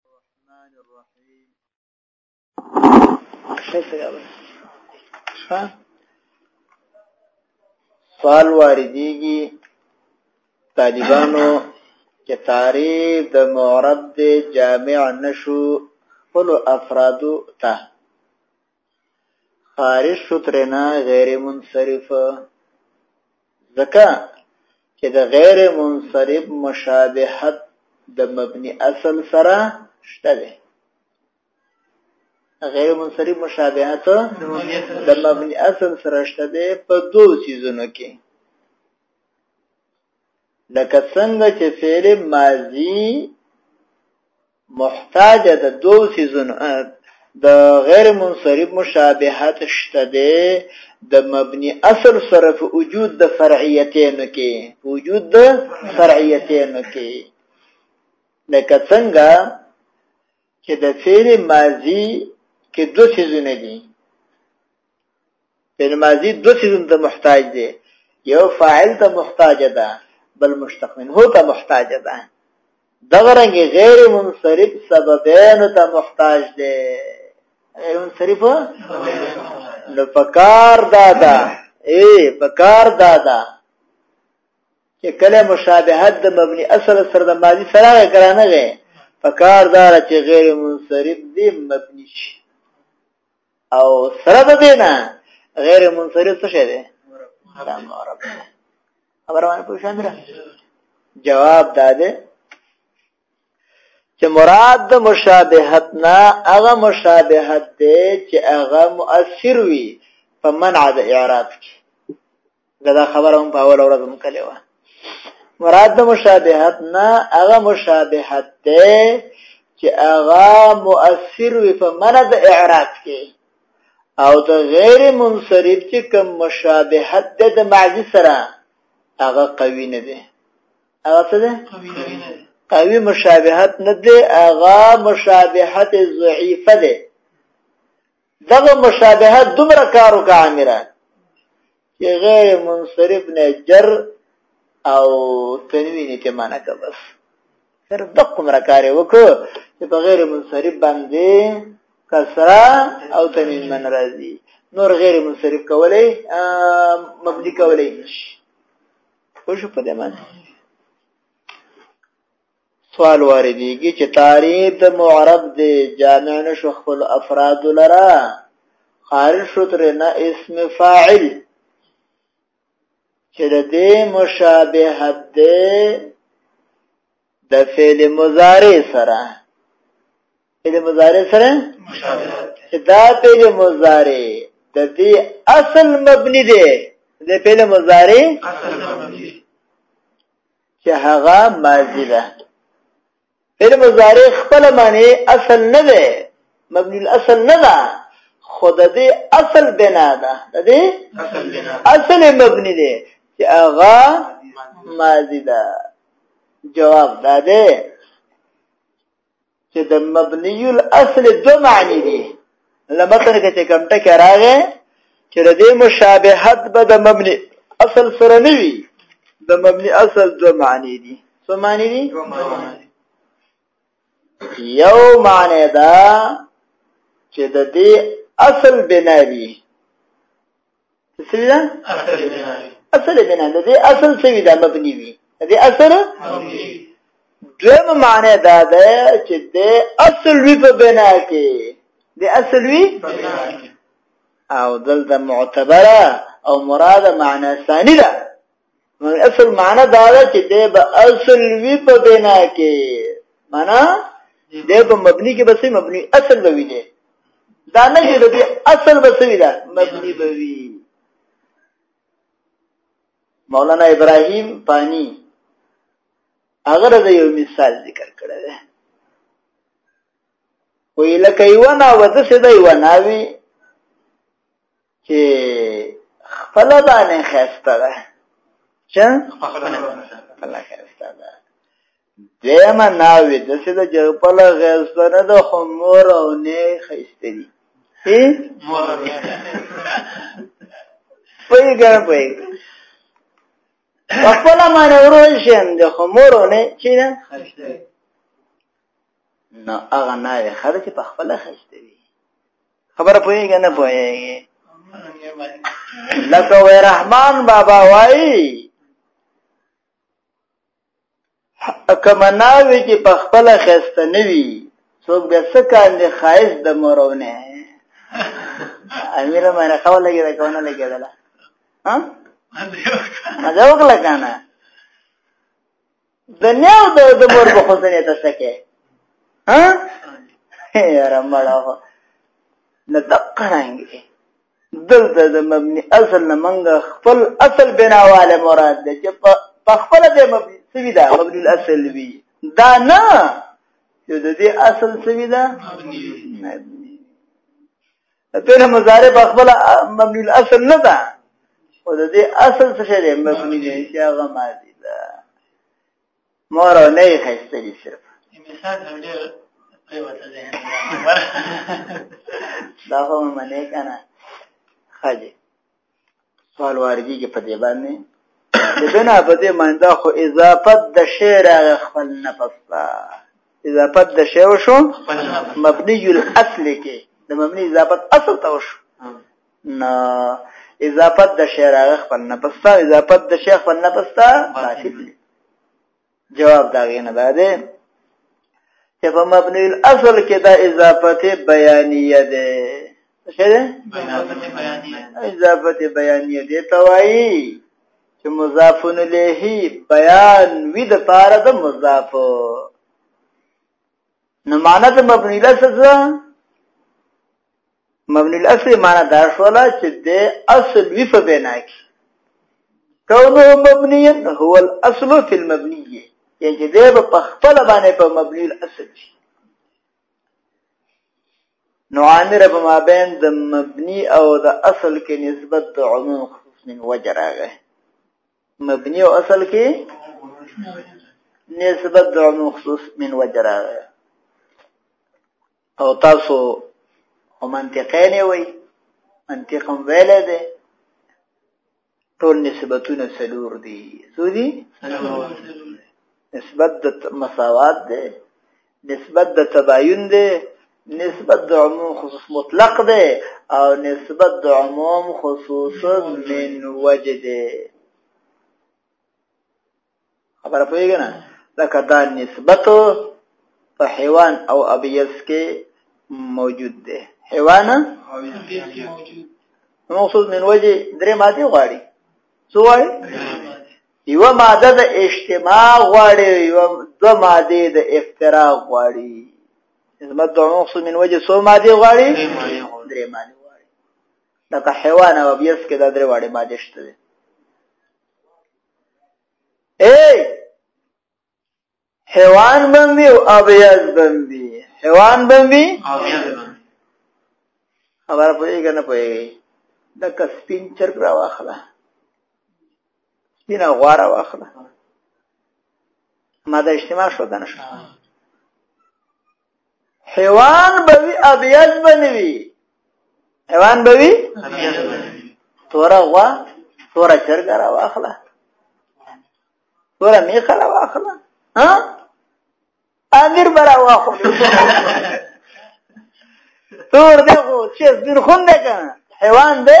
الرحمن الرحيم سوال واردېږي طالبانو چې تعریف د معرب د جامع نشو خپل افرادو ته خارج شو ترنا غیر منصرف ځکه چې د غیر منصرف مشابهت د مبني اصل سره شته دی غیر منصرف مشابهت د مبني اصل سره شته دی په دوه سيزونو کې لکه څنګه چې فعل ماضی محتاج د دو سيزونو د غیر منصرف مشابهت شته دی د مبني اصل سره په وجود د فرعیتینو کې وجود د فرعیتینو کې لکه څنګه چې د فعل ماضی کې دو سيزونه دي فعل ماضی دو سیزن ته محتاج دی یو فاعل ته محتاج ده بل مشتق منه ته محتاج ده دغه رنګ غیر منصرف سببین ته محتاج دی غیر منصرف نو پکار دادا اے پکار دادا چې کله مشابهت د مبني اصل سره د ماضي سره کرانه غي پکار دار چې غیر منصرف دی مبني شي او سره د دې نه غیر منصرف څه شی دی خبره باندې پوه شوم جواب دا دی چې مراد د مشابهت نه هغه مشابهت دی چې هغه مؤثر وي په منع د اعراب کې دا خبره هم په اول ورځ هم کړې و مراد د مشابهت نه هغه مشابهت ده چې هغه مؤثر وي په معنا د اعراب کې او د غیر منصرف چې کوم مشابهت ده د معجز سره هغه قوي نه ده هغه څه ده قوي نه ده قوي مشابهت نه ده هغه مشابهت ضعیفه ده دغه مشابهت دومره کار وکړ امره چې غیر منصرف نه جر او تنوین ته معنا کا بس تر دقم را کار وکړ چې په غیر منصرف باندې کسرا او تنوین من راځي نور غیر منصرف کولای مبني کولای نشي خو شو په دې معنی سوال واردېږي چې تعریب د معرب دی جامع نشو خپل افراد لره خارج شو تر نه اسم فاعل چې د دې مشابهت دی د فعل مضارع سره فعل مضارع سره مشابهت چې دا فعل مضارع د دې اصل مبني دی د فعل مضارع اصل مبني چې هغه ماضی ده فعل مضارع خپل معنی اصل نه ده مبني الاصل نه ده خود دې اصل بنا ده د دې اصل بنا اصل مبني ده چې هغه ماضی ده جواب ده چې د مبني الاصل دو معنی دي لمتن کې چې کوم ټکی راغی چې د دې مشابهت به د مبني اصل سره نه وي د مبني اصل دو معنی دي څه معنی دي یو معنی دا چې د دې اصل بناوي څه وی دا اصل بنا د دې اصل څه وی دا مبني وی د دې اصل دویم معنی دا ده چې د اصل وی په بنا کې د اصل وی او دلته معتبره او مراده معنی ثانی ده نو اصل معنا دا ده چې د به اصل وی په بنا کې معنا د به مبني کې بسې مبني اصل به وی دی دا نه چې د اصل بسې وی ده مبني به وی مولانا ابراهيم پانی هغه د یو مثال ذکر کړی دی وی لکه یو نه وځه سي دی وناوي چې خپل باندې خسته ده چې خپل خسته ده دیمه ناوی د څه د جرپل غیسته نه د خمور او نه خسته دي هی مور پویګر پویګ خپل باندې ورول شم د خمور او نه چې نه خسته نو هغه ناوی خرچ په خپل خسته خبر پوهیږي نه پوهیږي لکه وې رحمان بابا وایي کمناوي چې په خپل خسته نوي څوک به سکان دي خایس د مورونه امیر مې راخو لګي دا کونه لګي دا ها مزه وکړه کنه دنیا او د مور په خوځنې ته سکه ها یاره مړه نه دقرانګي دلته د مبني اصل نه منګه خپل اصل بناواله مراد ده چې په خپل د مبني سوي ده مبني الاصل وي دا نه چې د دې اصل سوي ده مبني فعل مضارع په خپل مبني الاصل نه ده او د دې اصل څه شی دی مبني دی چې هغه ماضي ده مور نه یې خسته دي صرف مثال هم ډېر پریوته ذهن دا هم منې کنه خاجه سوال واردېږي په دې باندې د بنا په دې معنی دا خو اضافت د شی راغی خپل نفس ته اضافت د شی وشو مبني الاصل کې د مبني اضافت اصل ته وشو نه اضافت د شی راغی خپل نفس ته اضافت د شی خپل نفس ته باطل جواب دا غینه ده ده چې په مبنی الاصل کې دا اضافت بیانیه ده څه ده اضافت بیانیه ده توایي چې مضاف الیه بیان وی د پاره د مضاف نو معنی ته مبنی الاصل مبني الاصل معنا دا شولا چې د اصل وی په بنا کې کونه مبني هو الاصل فی المبنی یعنی چې دی په خپل باندې په مبني الاصل شي نو عامر په مابین د مبني او د اصل کې نسبت د عموم خصوص من وجه راغی مبني او اصل کې نسبت د عموم خصوص من وجه راغی او تاسو هم منطقه نه وای منطق هم ویل دی ټول نسبتونه څلور دي څو دي نسبت د مساوات دی نسبت د تباین دی نسبت د عموم خصوص مطلق دی او نسبت د عموم خصوص من وجه دی خبره پوهېږي نه لکه دا نسبت په حیوان او ابیس کې موجود دی حیوان او ابیس کې موجود مقصود من وجه درې ماده غواړي څو غواړي یو ماده د اجتماع غواړي یو دو ماده د افتراق غواړي نسبت د مقصود من وجه څو ماده غواړي درې ماده غواړي لکه حیوان او ابیس کې دا درې غواړي ماده شته اے حیوان بندي او ابیض بندي حیوان بندي ابیض بندي خبره پوهیږي نه پوهیږي د کسپین چرګ را واخله سپینه غواره واخله ماده اجتماع شو کنه حیوان به وي ابیض به نه وي حیوان به وي ابیض به نه وي توره غوا توره چرګه را واخله توره میخه را واخله ها امیر به را واخله تور دی خو چې دین خونده که حیوان دی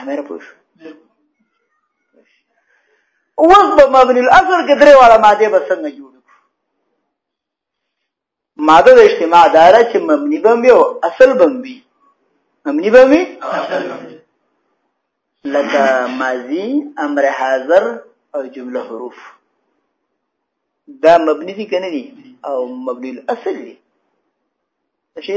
امر پوه شو اوس به مبني الاصل کې درې واړه ماده به څنګه جوړ ماده د اجتماع داره چې مبني به وي او اصل به وي مبني به وي لکه ماضي امر حاضر او جمله حروف دا مبني دي کنه دي او مبني الاصل دي شي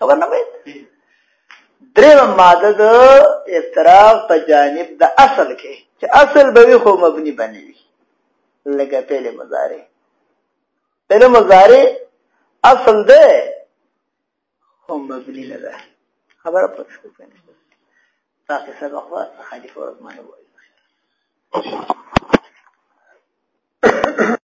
خبر نه وي دریم ماده د اعتراف په جانب د اصل کې چې اصل به وي خو مبني باندې وي لکه فعل مضارع فعل مضارع اصل ده خو مبني نه ده خبره پوه شو کنه تاسو سبق وه خلیفه ورته مانه وایي